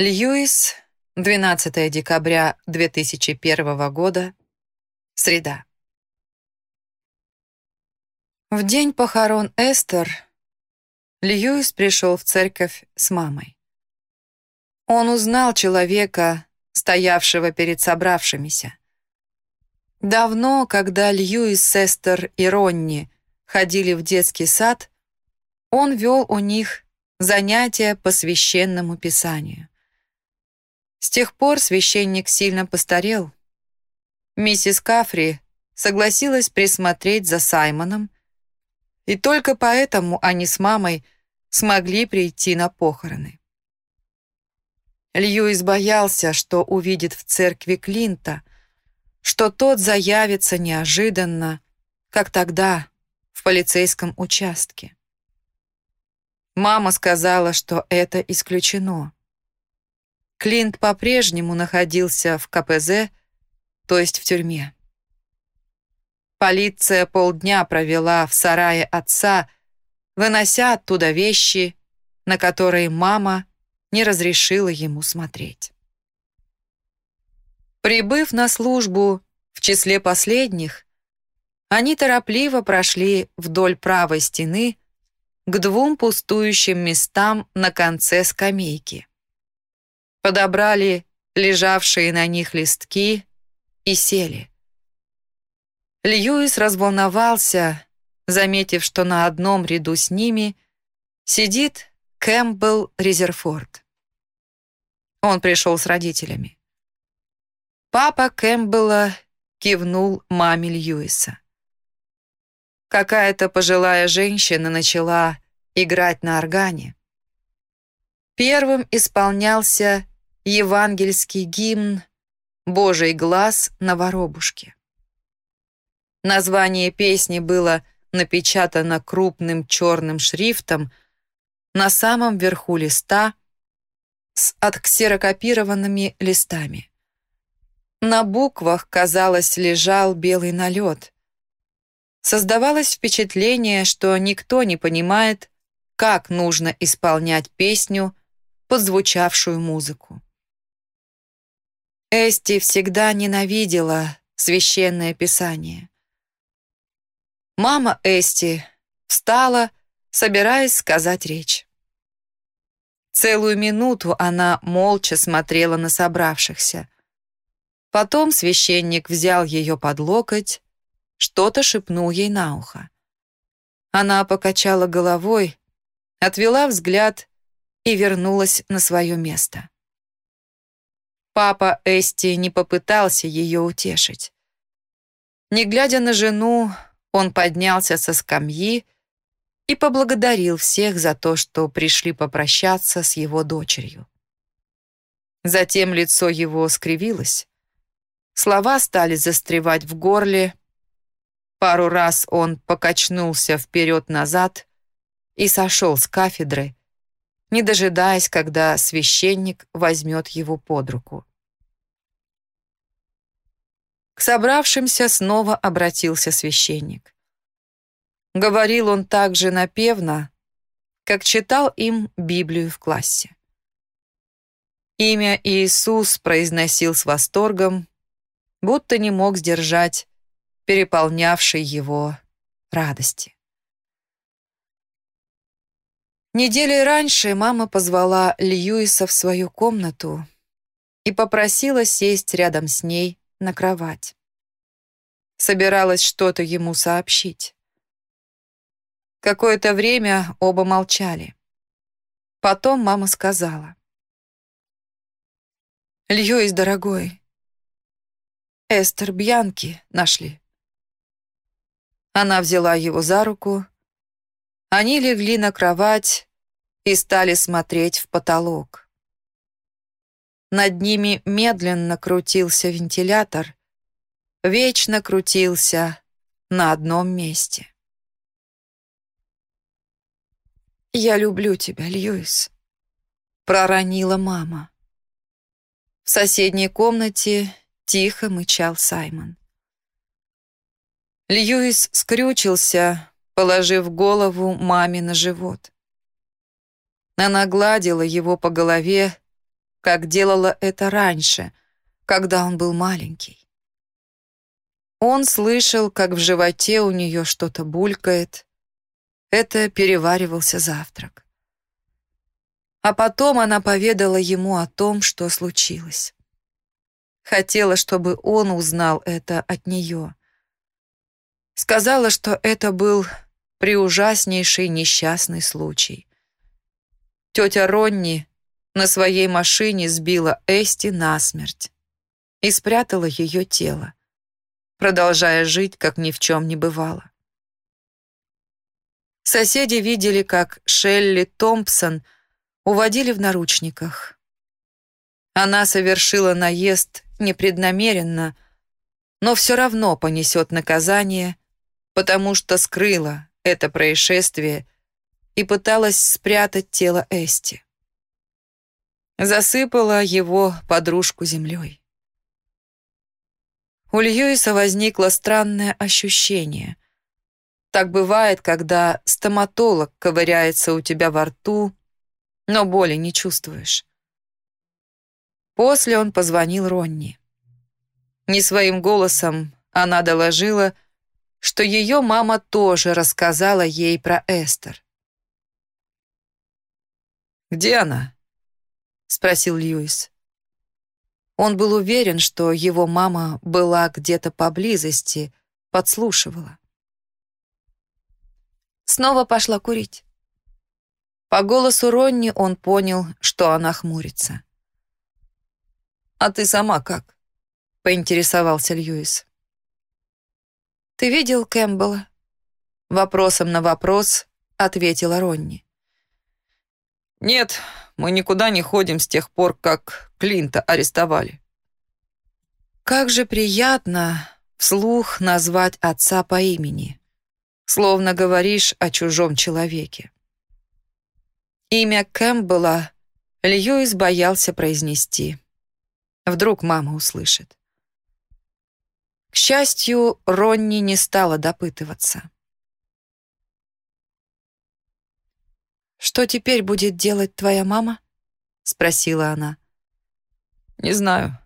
Льюис, 12 декабря 2001 года, среда. В день похорон Эстер Льюис пришел в церковь с мамой. Он узнал человека, стоявшего перед собравшимися. Давно, когда Льюис, Эстер и Ронни ходили в детский сад, он вел у них занятия по священному писанию. С тех пор священник сильно постарел. Миссис Кафри согласилась присмотреть за Саймоном, и только поэтому они с мамой смогли прийти на похороны. Льюис боялся, что увидит в церкви Клинта, что тот заявится неожиданно, как тогда в полицейском участке. Мама сказала, что это исключено. Клинт по-прежнему находился в КПЗ, то есть в тюрьме. Полиция полдня провела в сарае отца, вынося оттуда вещи, на которые мама не разрешила ему смотреть. Прибыв на службу в числе последних, они торопливо прошли вдоль правой стены к двум пустующим местам на конце скамейки подобрали лежавшие на них листки и сели. Льюис разволновался, заметив, что на одном ряду с ними сидит Кэмпбелл Резерфорд. Он пришел с родителями. Папа Кэмпбелла кивнул маме Льюиса. Какая-то пожилая женщина начала играть на органе. Первым исполнялся евангельский гимн «Божий глаз на воробушке». Название песни было напечатано крупным черным шрифтом на самом верху листа с отксерокопированными листами. На буквах, казалось, лежал белый налет. Создавалось впечатление, что никто не понимает, как нужно исполнять песню подзвучавшую музыку. Эсти всегда ненавидела священное писание. Мама Эсти встала, собираясь сказать речь. Целую минуту она молча смотрела на собравшихся. Потом священник взял ее под локоть, что-то шепнул ей на ухо. Она покачала головой, отвела взгляд и вернулась на свое место. Папа Эсти не попытался ее утешить. Не глядя на жену, он поднялся со скамьи и поблагодарил всех за то, что пришли попрощаться с его дочерью. Затем лицо его скривилось. Слова стали застревать в горле. Пару раз он покачнулся вперед-назад и сошел с кафедры, не дожидаясь, когда священник возьмет его под руку. К собравшимся снова обратился священник. Говорил он так же напевно, как читал им Библию в классе. Имя Иисус произносил с восторгом, будто не мог сдержать переполнявшей его радости. Недели раньше мама позвала Льюиса в свою комнату и попросила сесть рядом с ней на кровать. Собиралась что-то ему сообщить. Какое-то время оба молчали. Потом мама сказала. «Льюис, дорогой, Эстер Бьянки нашли». Она взяла его за руку. Они легли на кровать и стали смотреть в потолок. Над ними медленно крутился вентилятор, вечно крутился на одном месте. «Я люблю тебя, Льюис», — проронила мама. В соседней комнате тихо мычал Саймон. Льюис скрючился, положив голову маме на живот. Она гладила его по голове, как делала это раньше, когда он был маленький. Он слышал, как в животе у нее что-то булькает. Это переваривался завтрак. А потом она поведала ему о том, что случилось. Хотела, чтобы он узнал это от нее. Сказала, что это был приужаснейший несчастный случай. Тетя Ронни на своей машине сбила Эсти насмерть и спрятала ее тело, продолжая жить, как ни в чем не бывало. Соседи видели, как Шелли Томпсон уводили в наручниках. Она совершила наезд непреднамеренно, но все равно понесет наказание, потому что скрыла это происшествие и пыталась спрятать тело Эсти. Засыпала его подружку землей. У Льюиса возникло странное ощущение. Так бывает, когда стоматолог ковыряется у тебя во рту, но боли не чувствуешь. После он позвонил Ронни. Не своим голосом она доложила, что ее мама тоже рассказала ей про Эстер. «Где она?» — спросил Льюис. Он был уверен, что его мама была где-то поблизости, подслушивала. Снова пошла курить. По голосу Ронни он понял, что она хмурится. «А ты сама как?» — поинтересовался Льюис. «Ты видел Кэмпбелла?» Вопросом на вопрос ответила Ронни. «Нет, мы никуда не ходим с тех пор, как Клинта арестовали». «Как же приятно вслух назвать отца по имени, словно говоришь о чужом человеке». Имя Кэмпбелла Льюис боялся произнести. Вдруг мама услышит. К счастью, Ронни не стала допытываться. «Что теперь будет делать твоя мама?» — спросила она. «Не знаю».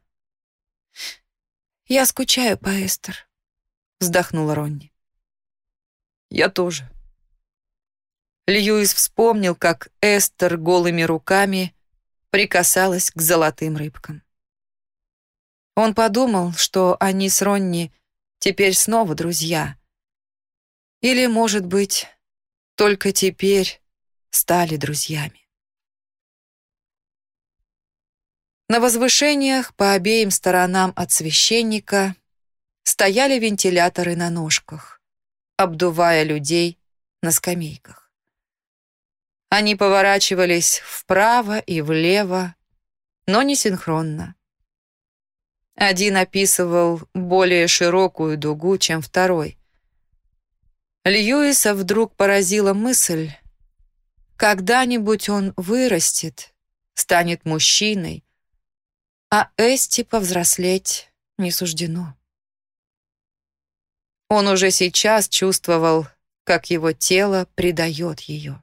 «Я скучаю по Эстер», — вздохнула Ронни. «Я тоже». Льюис вспомнил, как Эстер голыми руками прикасалась к золотым рыбкам. Он подумал, что они с Ронни теперь снова друзья. Или, может быть, только теперь стали друзьями. На возвышениях по обеим сторонам от священника стояли вентиляторы на ножках, обдувая людей на скамейках. Они поворачивались вправо и влево, но не синхронно. Один описывал более широкую дугу, чем второй. Льюиса вдруг поразила мысль, когда-нибудь он вырастет, станет мужчиной, а Эсти повзрослеть не суждено. Он уже сейчас чувствовал, как его тело предает ее.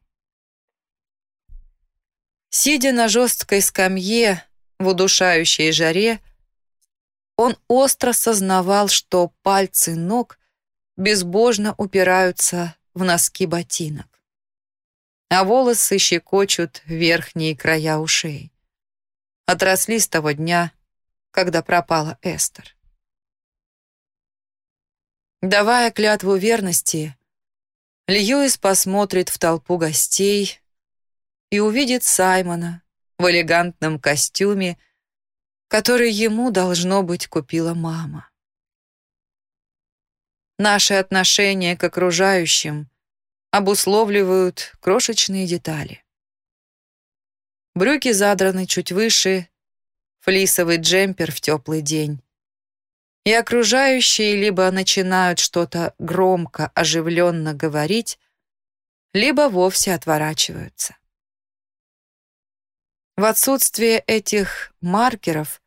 Сидя на жесткой скамье в удушающей жаре, он остро сознавал, что пальцы ног безбожно упираются в носки ботинок, а волосы щекочут верхние края ушей. Отросли с того дня, когда пропала Эстер. Давая клятву верности, Льюис посмотрит в толпу гостей и увидит Саймона в элегантном костюме который ему, должно быть, купила мама. Наши отношения к окружающим обусловливают крошечные детали. Брюки задраны чуть выше, флисовый джемпер в теплый день. И окружающие либо начинают что-то громко, оживленно говорить, либо вовсе отворачиваются. В отсутствие этих маркеров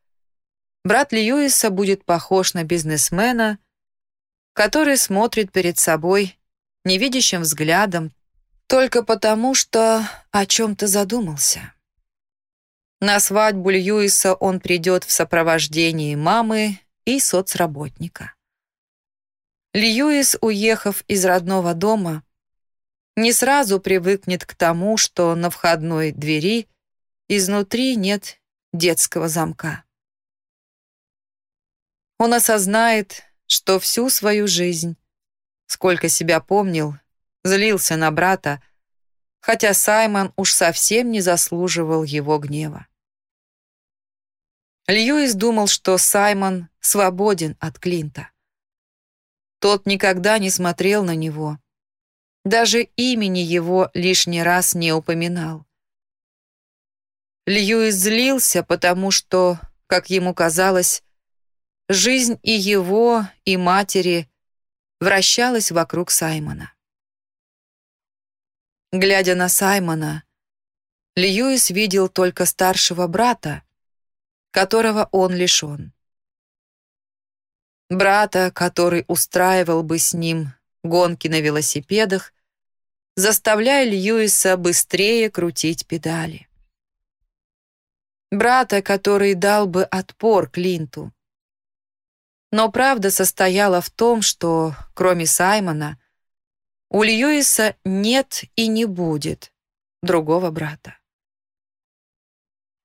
брат Льюиса будет похож на бизнесмена, который смотрит перед собой невидящим взглядом только потому, что о чем-то задумался. На свадьбу Льюиса он придет в сопровождении мамы и соцработника. Льюис, уехав из родного дома, не сразу привыкнет к тому, что на входной двери изнутри нет детского замка. Он осознает, что всю свою жизнь, сколько себя помнил, злился на брата, хотя Саймон уж совсем не заслуживал его гнева. Льюис думал, что Саймон свободен от Клинта. Тот никогда не смотрел на него, даже имени его лишний раз не упоминал. Льюис злился, потому что, как ему казалось, жизнь и его, и матери вращалась вокруг Саймона. Глядя на Саймона, Льюис видел только старшего брата, которого он лишен. Брата, который устраивал бы с ним гонки на велосипедах, заставляя Льюиса быстрее крутить педали. Брата, который дал бы отпор Клинту. Но правда состояла в том, что, кроме Саймона, у Льюиса нет и не будет другого брата.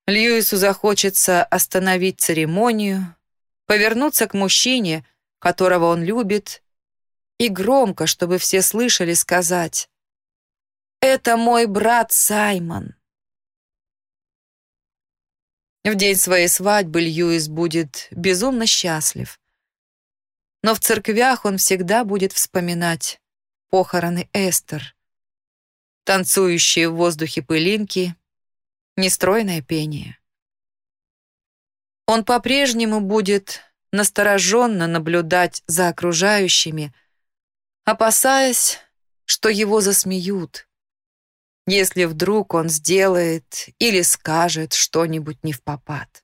Льюису захочется остановить церемонию, повернуться к мужчине, которого он любит, и громко, чтобы все слышали, сказать «Это мой брат Саймон». В день своей свадьбы Льюис будет безумно счастлив. Но в церквях он всегда будет вспоминать похороны Эстер, танцующие в воздухе пылинки — нестройное пение. Он по-прежнему будет настороженно наблюдать за окружающими, опасаясь, что его засмеют, если вдруг он сделает или скажет что-нибудь не в попад.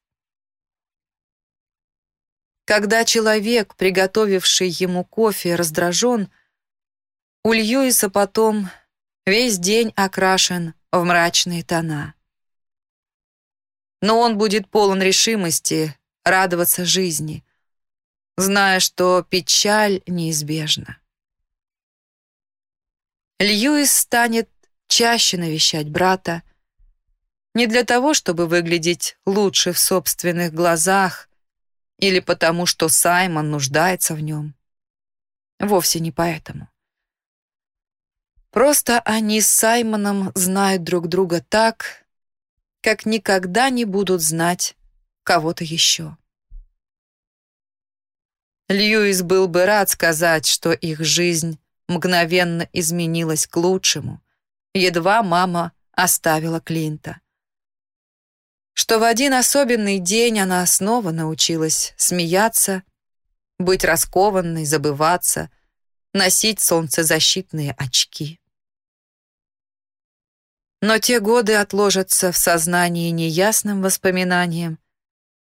Когда человек, приготовивший ему кофе, раздражен, у Льюиса потом весь день окрашен в мрачные тона но он будет полон решимости радоваться жизни, зная, что печаль неизбежна. Льюис станет чаще навещать брата, не для того, чтобы выглядеть лучше в собственных глазах или потому, что Саймон нуждается в нем. Вовсе не поэтому. Просто они с Саймоном знают друг друга так, как никогда не будут знать кого-то еще. Льюис был бы рад сказать, что их жизнь мгновенно изменилась к лучшему, едва мама оставила Клинта. Что в один особенный день она снова научилась смеяться, быть раскованной, забываться, носить солнцезащитные очки. Но те годы отложатся в сознании неясным воспоминанием,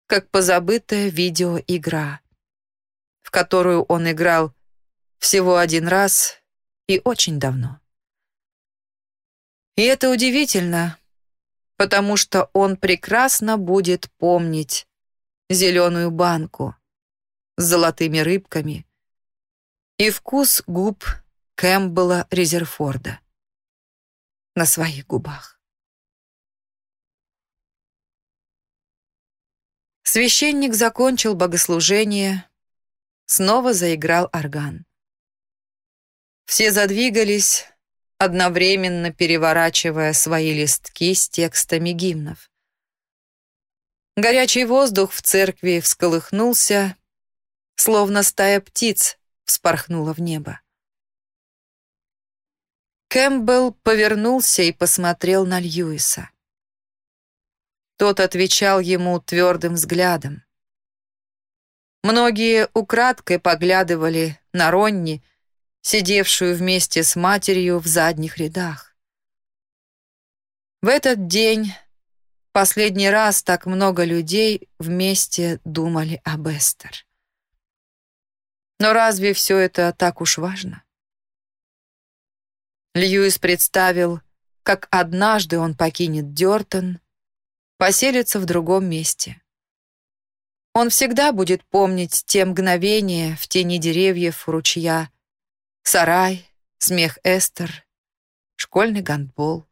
как позабытая видеоигра, в которую он играл всего один раз и очень давно. И это удивительно, потому что он прекрасно будет помнить зеленую банку с золотыми рыбками и вкус губ Кэмпбелла Резерфорда на своих губах. Священник закончил богослужение, снова заиграл орган. Все задвигались, одновременно переворачивая свои листки с текстами гимнов. Горячий воздух в церкви всколыхнулся, словно стая птиц вспорхнула в небо. Кэмпбелл повернулся и посмотрел на Льюиса. Тот отвечал ему твердым взглядом. Многие украдкой поглядывали на Ронни, сидевшую вместе с матерью в задних рядах. В этот день последний раз так много людей вместе думали об Эстер. Но разве все это так уж важно? Льюис представил, как однажды он покинет Дёртон, поселится в другом месте. Он всегда будет помнить те мгновения в тени деревьев ручья, сарай, смех Эстер, школьный гандбол.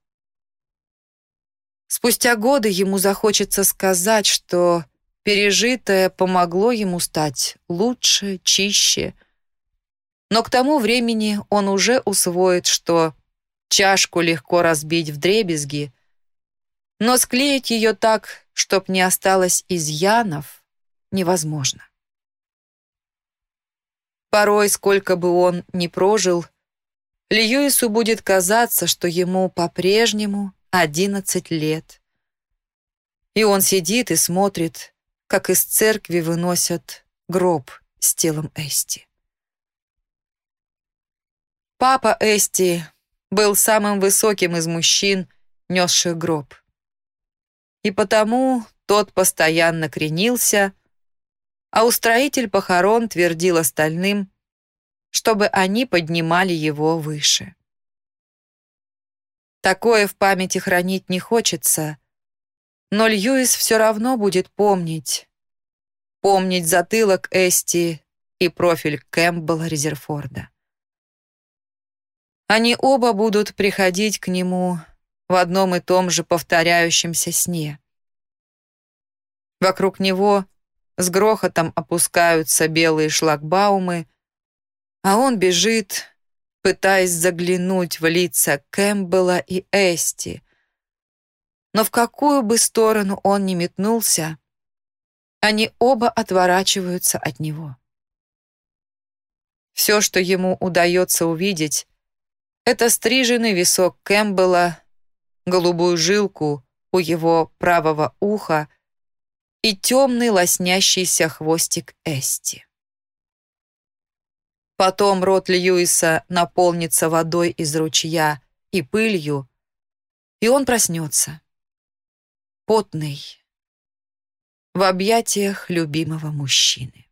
Спустя годы ему захочется сказать, что пережитое помогло ему стать лучше, чище. Но к тому времени он уже усвоит, что чашку легко разбить в дребезги, но склеить ее так, чтоб не осталось изъянов, невозможно. Порой, сколько бы он ни прожил, Льюису будет казаться, что ему по-прежнему 11 лет. И он сидит и смотрит, как из церкви выносят гроб с телом Эсти. Папа Эсти был самым высоким из мужчин, несших гроб. И потому тот постоянно кренился, а устроитель похорон твердил остальным, чтобы они поднимали его выше. Такое в памяти хранить не хочется, но Льюис все равно будет помнить. Помнить затылок Эсти и профиль Кэмпбелла Резерфорда. Они оба будут приходить к нему в одном и том же повторяющемся сне. Вокруг него с грохотом опускаются белые шлагбаумы, а он бежит, пытаясь заглянуть в лица Кэмпбелла и Эсти. Но в какую бы сторону он ни метнулся, они оба отворачиваются от него. Все, что ему удается увидеть, это стриженный висок Кэмпбелла, голубую жилку у его правого уха и темный лоснящийся хвостик Эсти. Потом рот Льюиса наполнится водой из ручья и пылью, и он проснется. Потный, в объятиях любимого мужчины.